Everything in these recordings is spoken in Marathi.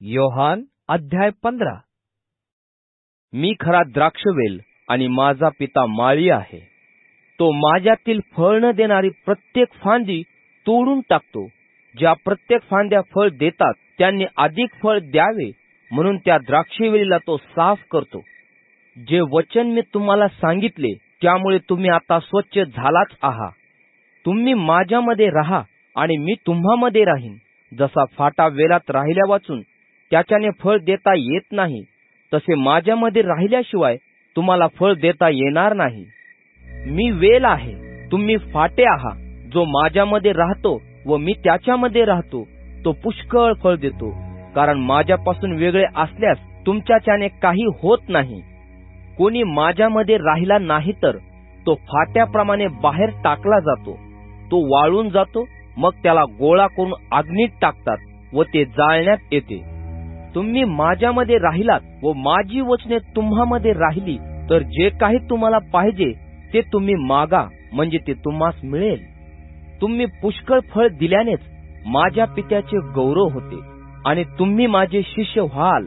योहान अध्याय पंधरा. मी खरा द्राक्षवेल आणि माझा पिता माळी आहे. तो माझ्यातील फळ न देणारी प्रत्येक फांदी तोडून टाकतो. ज्या प्रत्येक फांद्या फळ देतात त्यांनी अधिक फळ द्यावे म्हणून त्या द्राक्षवेलीला तो साफ करतो. जे वचन मी तुम्हाला सांगितले त्यामुळे तुम्ही आता स्वच्छ झालाच आहात तुम्ही माझ्यामध्ये राहा आणि मी तुम्हामध्ये राहीन. जसा फाटा वेलात राहिल्या वाचून त्याच्याने फळ देता येत नाही. तसे माझ्यामध्ये राहिल्याशिवाय तुम्हाला फळ देता येणार नाही. मी वेल आहे. तुम्ही फाटे आहात. जो माझ्यामध्ये राहतो व मी त्याच्यामध्ये राहतो तो पुष्कळ फळ देतो. कारण माझ्यापासून वेगळे असल्यास तुमच्याच्याने काही होत नाही. कोणी माझ्यामध्ये राहिला नाही तर तो फाट्याप्रमाणे बाहेर टाकला जातो. तो वाळून जातो मग त्याला गोळा करून अग्नीत टाकतात व ते जाळण्यात येते. तुम्ही माझ्यामध्ये राहिलात व माझी वचने तुम्हामध्ये राहिली तर जे काही तुम्हाला पाहिजे ते तुम्ही मागा म्हणजे ते तुम्हास मिळेल. तुम्ही पुष्कळ फळ दिल्यानेच माझ्या पित्याचे गौरव होते आणि तुम्ही माझे शिष्य व्हाल.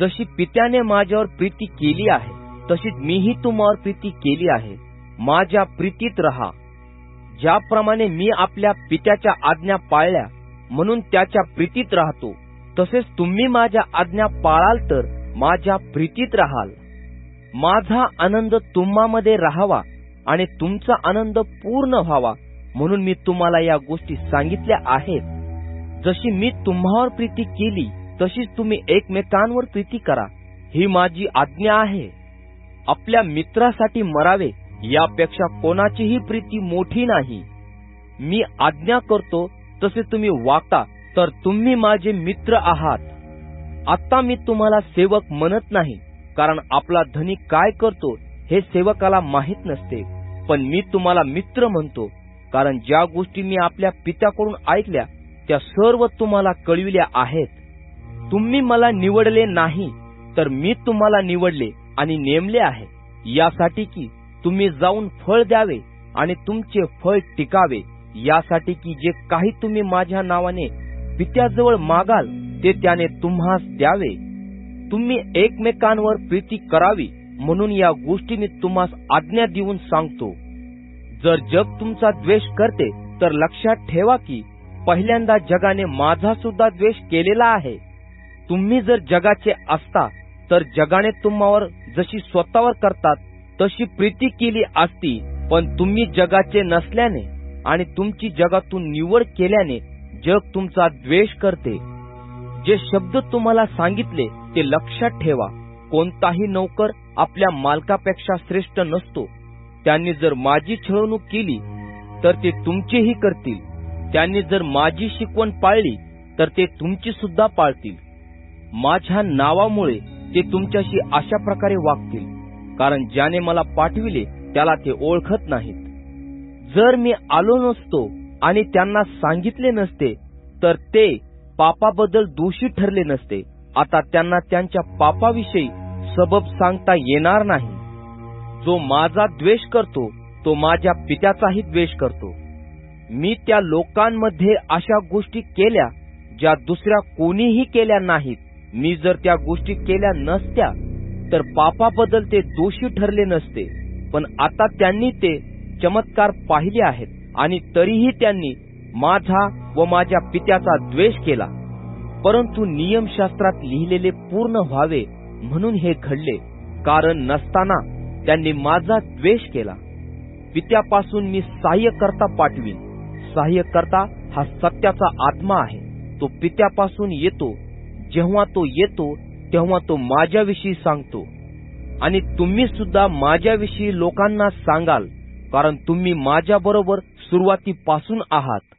जशी पित्याने माझ्यावर प्रीती केली आहे तशीच मीही तुम्हावर प्रीती केली आहे. माझ्या प्रीतीत रहा. ज्याप्रमाणे मी आपल्या पित्याच्या आज्ञा पाळल्या म्हणून त्याच्या प्रीतीत राहतो. तसेच तुम्ही माझ्या आज्ञा पाळाल तर माझ्या प्रीतीत राहाल. माझा आनंद तुम्हामध्ये राहावा आणि तुमचा आनंद पूर्ण व्हावा म्हणून मी तुम्हाला या गोष्टी सांगितल्या आहेत. जशी मी तुम्हावर प्रीती केली तशीच तुम्ही एकमेकांवर प्रीती करा. ही माझी आज्ञा आहे. आपल्या मित्रासाठी मरावे यापेक्षा कोणाचीही प्रीती मोठी नाही. मी आज्ञा करतो तसे तुम्ही वागता. तर तुम्ही माझे मित्र आहात. आता मी तुम्हाला सेवक म्हणत नाही कारण आपला धनी काय करतो हे सेवकाला माहीत नसते. पण मी तुम्हाला मित्र म्हणतो कारण ज्या गोष्टी मी आपल्या पित्याकडून ऐकल्या त्या सर्व तुम्हाला कळविल्या आहेत. तुम्ही मला निवडले नाही तर मी तुम्हाला निवडले आणि नेमले आहे. यासाठी की तुम्ही जाऊन फळ द्यावे आणि तुमचे फळ टिकावे. यासाठी की जे काही तुम्ही माझ्या नावाने पित्याजवळ मागाल ते त्याने तुम्हास द्यावे. तुम्ही एकमेकांवर प्रीती करावी म्हणून या गोष्टी मी तुम्हास आज्ञा देऊन सांगतो. जर जग तुमचा द्वेष करते तर लक्षात ठेवा की पहिल्यांदा जगाने माझा सुद्धा द्वेष केलेला आहे. तुम्ही जर जगाचे असता तर जगाने तुम्हावर जशी स्वतःवर करतात तशी प्रीती केली असती पण तुम्ही जगाचे नसल्याने आणि तुमची जगातून निवड केल्याने जग तुमचा द्वेष करते. जे शब्द तुम्हाला सांगितले ते लक्षात ठेवा. कोणताही नौकर आपल्या मालकापेक्षा श्रेष्ठ नसतो. त्यांनी जर माझी छळवणूक केली तर ते तुमचीही करतील. त्यांनी जर माझी शिकवण पाळली तर ते तुमची सुद्धा पाळतील. माझ्या नावामुळे ते तुमच्याशी अशा प्रकारे वागतील कारण ज्याने मला पाठविले त्याला ते ओळखत नाहीत. जर मी आलो नसतो आणि त्यांना सांगितले नसते तर ते पापाबद्दल दोषी ठरले नसते. आता त्यांना त्यांच्या पापाविषयी सबब सांगता येणार नाही. जो माझा द्वेष करतो तो माझ्या पित्याचाही द्वेष करतो. मी त्या लोकांमध्ये अशा गोष्टी केल्या ज्या दुसऱ्या कोणीही केल्या नाहीत. मी जर त्या गोष्टी केल्या नसत्या तर पापाबद्दल ते दोषी ठरले नसते. पण आता त्यांनी ते चमत्कार पाहिले आहेत. आणि तरीही त्यांनी माझा व माझ्या पित्याचा द्वेष केला. परंतु नियमशास्त्रात लिहिलेले पूर्ण व्हावे म्हणून हे घडले कारण नसताना त्यांनी माझा द्वेष केला. पित्यापासून मी सहाय्यकर्ता पाठवीन. सहाय्यकर्ता हा सत्याचा आत्मा आहे. तो पित्यापासून येतो. जेव्हा तो येतो तेव्हा तो माझ्याविषयी सांगतो. आणि तुम्ही सुद्धा माझ्याविषयी लोकांना सांगाल कारण तुम्ही माझ्याबरोबर सुरुवातीपासून आहात.